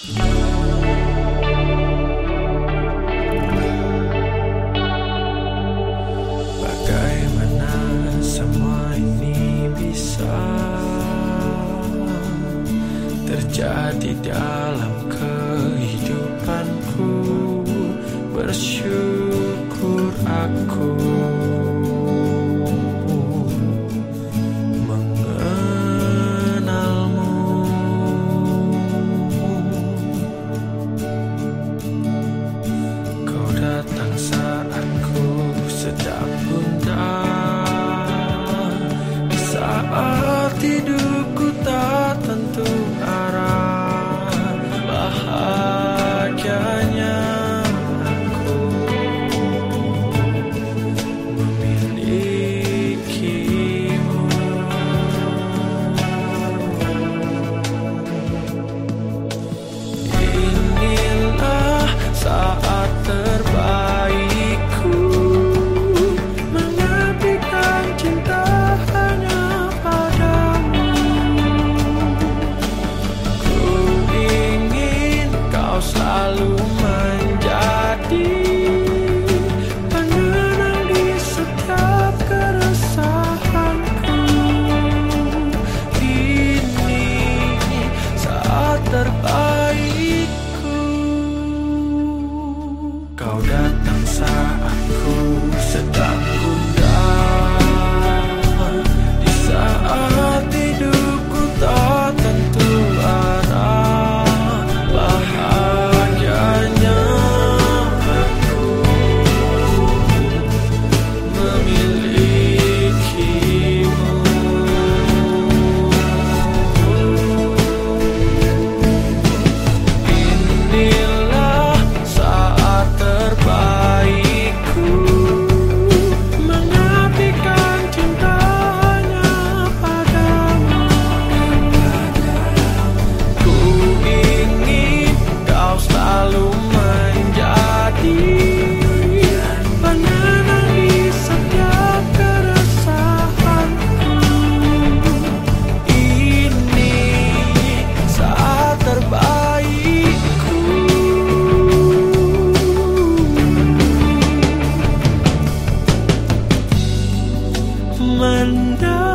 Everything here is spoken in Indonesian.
Bagaimana semua ini bisa terjadi dalam kehidupanku? Bersyukur aku. ветер 们的